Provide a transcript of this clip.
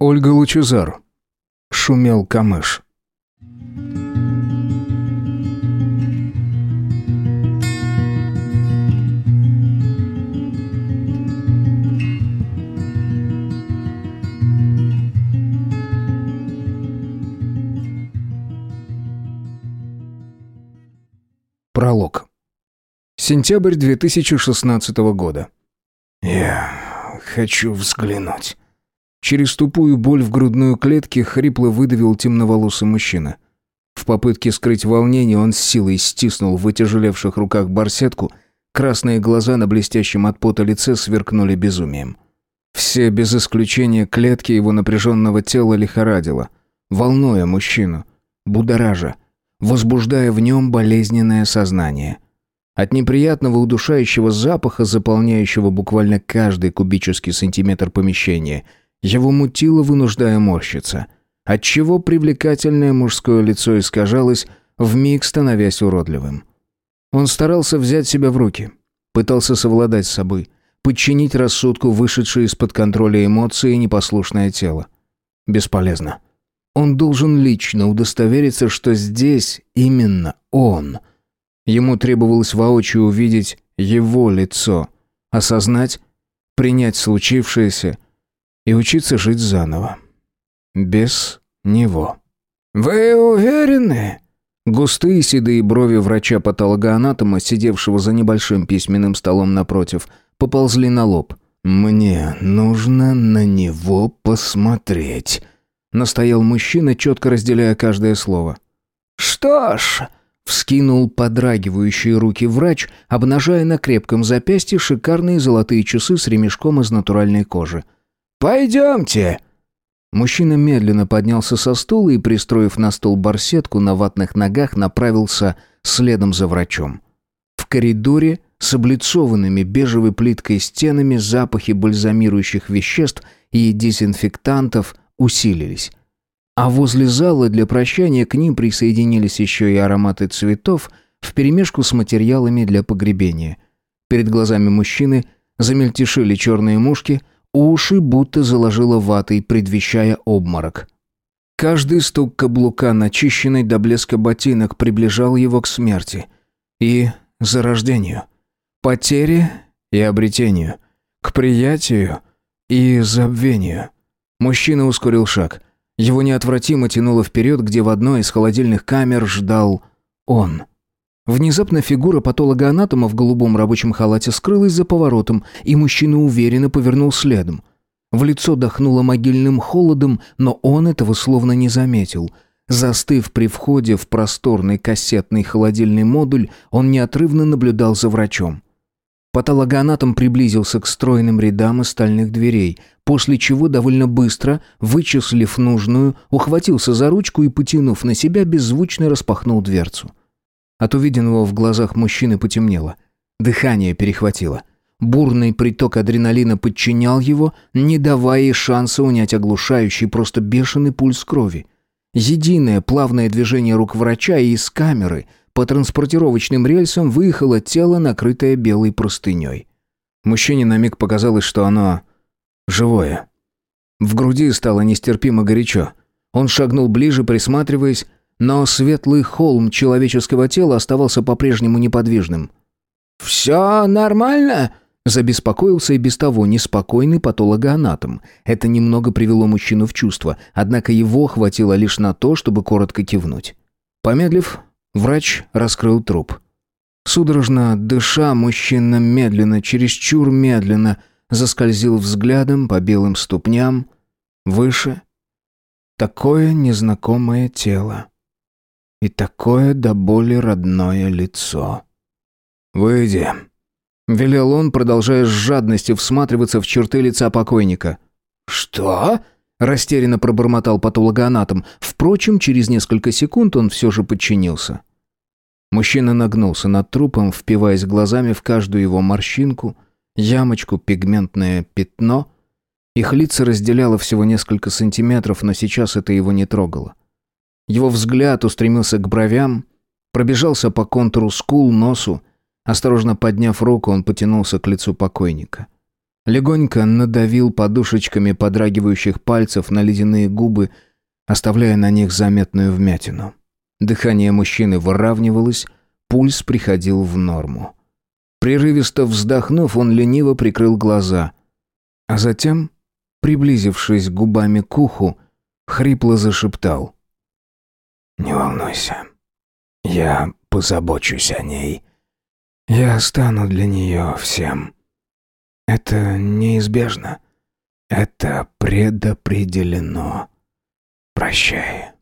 Ольга Лучезар. Шумел камыш. Пролог. Сентябрь 2016 года. «Я хочу взглянуть». Через тупую боль в грудную клетке хрипло выдавил темноволосый мужчина. В попытке скрыть волнение он с силой стиснул в вытяжелевших руках барсетку, красные глаза на блестящем от пота лице сверкнули безумием. Все, без исключения клетки его напряженного тела лихорадило, волнуя мужчину, будоража, возбуждая в нем болезненное сознание. От неприятного удушающего запаха, заполняющего буквально каждый кубический сантиметр помещения – его мутило, вынуждая морщиться, отчего привлекательное мужское лицо искажалось, вмиг становясь уродливым. Он старался взять себя в руки, пытался совладать с собой, подчинить рассудку вышедшие из-под контроля эмоции и непослушное тело. Бесполезно. Он должен лично удостовериться, что здесь именно он. Ему требовалось воочию увидеть его лицо, осознать, принять случившееся – и учиться жить заново. Без него. «Вы уверены?» Густые седые брови врача-патологоанатома, сидевшего за небольшим письменным столом напротив, поползли на лоб. «Мне нужно на него посмотреть», — настоял мужчина, четко разделяя каждое слово. «Что ж...» — вскинул подрагивающие руки врач, обнажая на крепком запястье шикарные золотые часы с ремешком из натуральной кожи. «Пойдемте!» Мужчина медленно поднялся со стула и, пристроив на стол барсетку на ватных ногах, направился следом за врачом. В коридоре с облицованными бежевой плиткой стенами запахи бальзамирующих веществ и дезинфектантов усилились. А возле зала для прощания к ним присоединились еще и ароматы цветов вперемешку с материалами для погребения. Перед глазами мужчины замельтешили черные мушки – Уши будто заложило ватой, предвещая обморок. Каждый стук каблука, начищенный до блеска ботинок, приближал его к смерти и зарождению, потере и обретению, к приятию и забвению. Мужчина ускорил шаг. Его неотвратимо тянуло вперед, где в одной из холодильных камер ждал он — Внезапно фигура патолога-анатома в голубом рабочем халате скрылась за поворотом, и мужчина уверенно повернул следом. В лицо дохнуло могильным холодом, но он этого словно не заметил. Застыв при входе в просторный кассетный холодильный модуль, он неотрывно наблюдал за врачом. Патологоанатом приблизился к стройным рядам из стальных дверей, после чего довольно быстро, вычислив нужную, ухватился за ручку и, потянув на себя, беззвучно распахнул дверцу. От увиденного в глазах мужчины потемнело. Дыхание перехватило. Бурный приток адреналина подчинял его, не давая ей шанса унять оглушающий, просто бешеный пульс крови. Единое плавное движение рук врача и из камеры по транспортировочным рельсам выехало тело, накрытое белой простыней. Мужчине на миг показалось, что оно живое. В груди стало нестерпимо горячо. Он шагнул ближе, присматриваясь, но светлый холм человеческого тела оставался по-прежнему неподвижным. «Все нормально?» Забеспокоился и без того неспокойный патологоанатом. Это немного привело мужчину в чувство, однако его хватило лишь на то, чтобы коротко кивнуть. Помедлив, врач раскрыл труп. Судорожно дыша, мужчина медленно, чересчур медленно, заскользил взглядом по белым ступням, выше. Такое незнакомое тело и такое до боли родное лицо. «Выйди», — велел он, продолжая с жадностью всматриваться в черты лица покойника. «Что?» — растерянно пробормотал патологоанатом. Впрочем, через несколько секунд он все же подчинился. Мужчина нагнулся над трупом, впиваясь глазами в каждую его морщинку, ямочку, пигментное пятно. Их лица разделяло всего несколько сантиметров, но сейчас это его не трогало. Его взгляд устремился к бровям, пробежался по контуру скул, носу. Осторожно подняв руку, он потянулся к лицу покойника. Легонько надавил подушечками подрагивающих пальцев на ледяные губы, оставляя на них заметную вмятину. Дыхание мужчины выравнивалось, пульс приходил в норму. Прерывисто вздохнув, он лениво прикрыл глаза, а затем, приблизившись губами к уху, хрипло зашептал. «Не волнуйся, я позабочусь о ней. Я стану для нее всем. Это неизбежно. Это предопределено. Прощай».